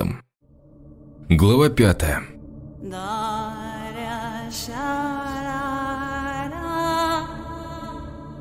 следом. Глава пятая.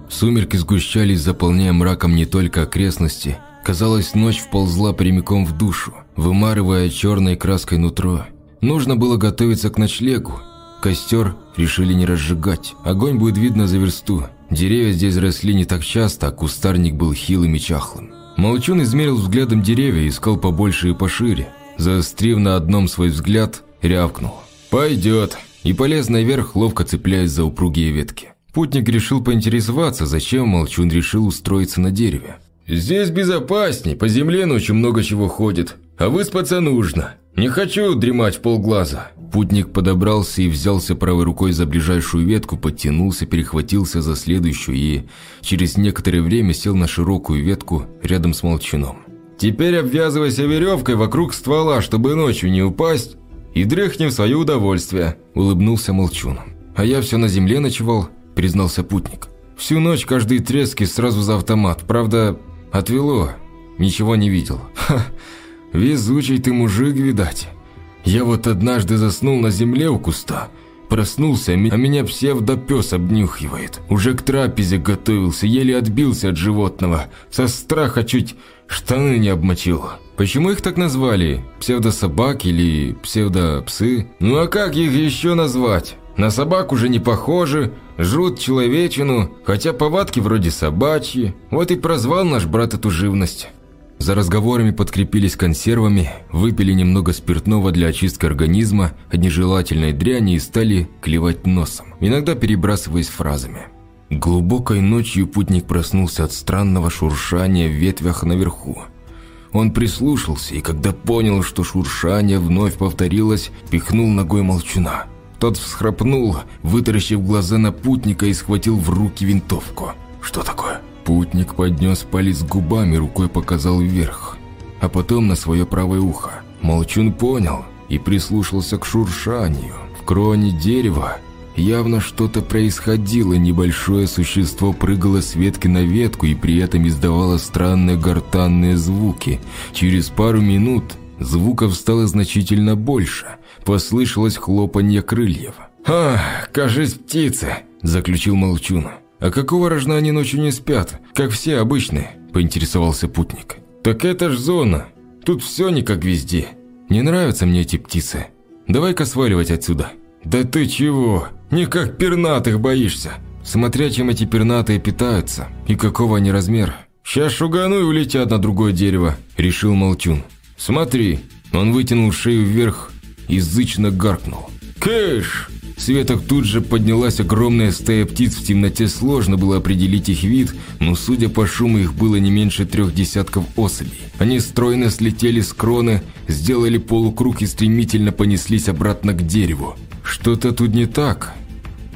Сумерки сгущались, заполняя мраком не только окрестности. Казалось, ночь вползла прямиком в душу, вымарывая черной краской нутро. Нужно было готовиться к ночлегу. Костер решили не разжигать. Огонь будет видно за версту. Деревья здесь росли не так часто, а кустарник был хилым и чахлым. Молчун измерил взглядом деревья, искал побольше и пошире. Заострив на одном свой взгляд, рявкнул. «Пойдет!» И полез наверх, ловко цепляясь за упругие ветки. Путник решил поинтересоваться, зачем Молчун решил устроиться на дереве. «Здесь безопасней, по земле ночью много чего ходит, а выспаться нужно. Не хочу дремать в полглаза». Путник подобрался и взялся правой рукой за ближайшую ветку, подтянулся, перехватился за следующую и через некоторое время сел на широкую ветку рядом с молчуном. «Теперь обвязывайся веревкой вокруг ствола, чтобы ночью не упасть, и дрыхни в свое удовольствие», – улыбнулся молчун. «А я все на земле ночевал», – признался путник. «Всю ночь каждый трески сразу за автомат, правда, отвело, ничего не видел. Ха, везучий ты мужик, видать». Я вот однажды заснул на земле у куста, проснулся, а меня псевдопес обнюхивает. Уже к трапезе готовился, еле отбился от животного, со страха чуть штаны не обмочил. Почему их так назвали? Псевдособаки или псевдопсы? Ну а как их еще назвать? На собак уже не похожи, жрут человечину, хотя повадки вроде собачьи. Вот и прозвал наш брат эту живность. За разговорами подкрепились консервами, выпили немного спиртного для очистки организма от нежелательной дряни и стали клевать носом, иногда перебрасываясь фразами. Глубокой ночью путник проснулся от странного шуршания в ветвях наверху. Он прислушался и, когда понял, что шуршание вновь повторилось, пихнул ногой молчуна. Тот всхрапнул, вытаращив глаза на путника и схватил в руки винтовку. «Что такое?» Путник поднес палец губами, рукой показал вверх, а потом на свое правое ухо. Молчун понял и прислушался к шуршанию. В кроне дерева явно что-то происходило, небольшое существо прыгало с ветки на ветку и при этом издавало странные гортанные звуки. Через пару минут звуков стало значительно больше, послышалось хлопанье крыльев. «А, кажись, птицы!» – заключил Молчун. «А какого рожна они ночью не спят, как все обычные?» – поинтересовался путник. «Так это ж зона. Тут все не как везде. Не нравятся мне эти птицы. Давай-ка сваливать отсюда». «Да ты чего? Не как пернатых боишься. Смотря чем эти пернатые питаются и какого они размера. Сейчас шугану и улетят на другое дерево», – решил Молчун. «Смотри». Он вытянул шею вверх и зычно гаркнул. «Кэш!» С веток тут же поднялась огромная стая птиц, в темноте сложно было определить их вид, но судя по шуму их было не меньше трех десятков особей. Они стройно слетели с кроны, сделали полукруг и стремительно понеслись обратно к дереву. Что-то тут не так.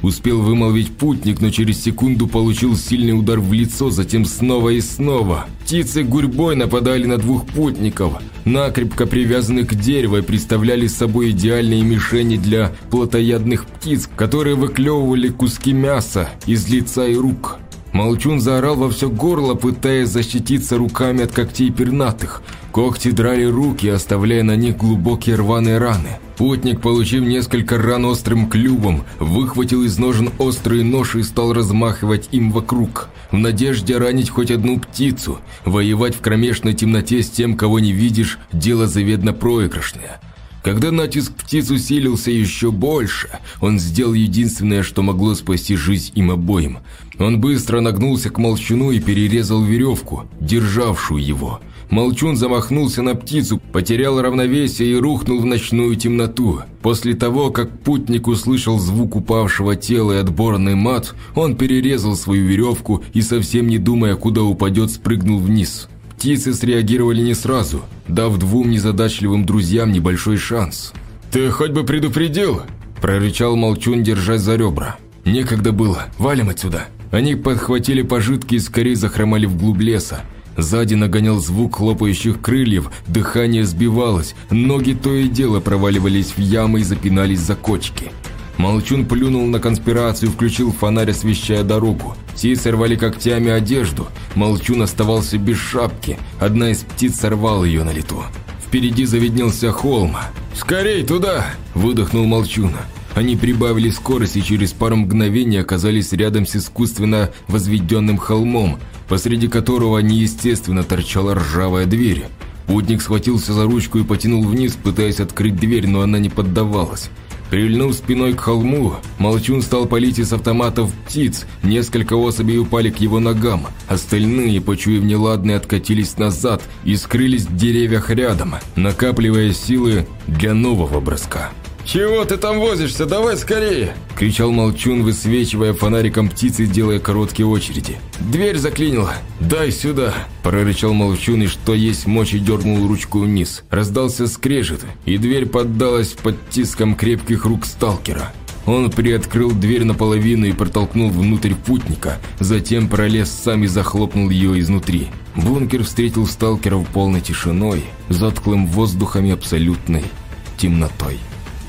Успел вымолвить путник, но через секунду получил сильный удар в лицо, затем снова и снова. Птицы гурьбой нападали на двух путников, накрепко привязанных к дереву и представляли собой идеальные мишени для плотоядных птиц, которые выклевывали куски мяса из лица и рук. Молчун заорал во все горло, пытаясь защититься руками от когтей пернатых. Когти драли руки, оставляя на них глубокие рваные раны. Путник, получив несколько ран острым клювом, выхватил из ножен острый нож и стал размахивать им вокруг, в надежде ранить хоть одну птицу. Воевать в кромешной темноте с тем, кого не видишь, дело заведно проигрышное. Когда натиск птиц усилился еще больше, он сделал единственное, что могло спасти жизнь им обоим. Он быстро нагнулся к молчуну и перерезал веревку, державшую его – Молчун замахнулся на птицу, потерял равновесие и рухнул в ночную темноту. После того, как путник услышал звук упавшего тела и отборный мат, он перерезал свою веревку и, совсем не думая, куда упадет, спрыгнул вниз. Птицы среагировали не сразу, дав двум незадачливым друзьям небольшой шанс. «Ты хоть бы предупредил!» – прорычал Молчун, держась за ребра. «Некогда было. Валим отсюда!» Они подхватили пожитки и скорее захромали вглубь леса. Сзади нагонял звук хлопающих крыльев, дыхание сбивалось, ноги то и дело проваливались в ямы и запинались за кочки. Молчун плюнул на конспирацию, включил фонарь, освещая дорогу. Птицы рвали когтями одежду. Молчун оставался без шапки. Одна из птиц сорвала ее на лету. впереди завиднелся холм. «Скорей туда!» – выдохнул Молчун. Они прибавили скорость и через пару мгновений оказались рядом с искусственно возведенным холмом, посреди которого неестественно торчала ржавая дверь. Путник схватился за ручку и потянул вниз, пытаясь открыть дверь, но она не поддавалась. Прильнув спиной к холму, Молчун стал палить из автоматов птиц, несколько особей упали к его ногам, остальные, почуяв неладное, откатились назад и скрылись в деревьях рядом, накапливая силы для нового броска. «Чего ты там возишься? Давай скорее!» – кричал Молчун, высвечивая фонариком птицы, делая короткие очереди. «Дверь заклинила! Дай сюда!» – прорычал Молчун и что есть мочи дернул ручку вниз. Раздался скрежет, и дверь поддалась под тиском крепких рук сталкера. Он приоткрыл дверь наполовину и протолкнул внутрь путника, затем пролез сам и захлопнул ее изнутри. Бункер встретил сталкеров полной тишиной, затклым воздухом и абсолютной темнотой.